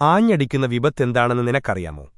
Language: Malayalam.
ആഞ്ഞടിക്കുന്ന വിപത്തെന്താണെന്ന് നിനക്കറിയാമോ?